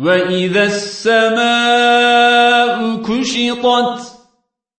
وإذا السماء كشطت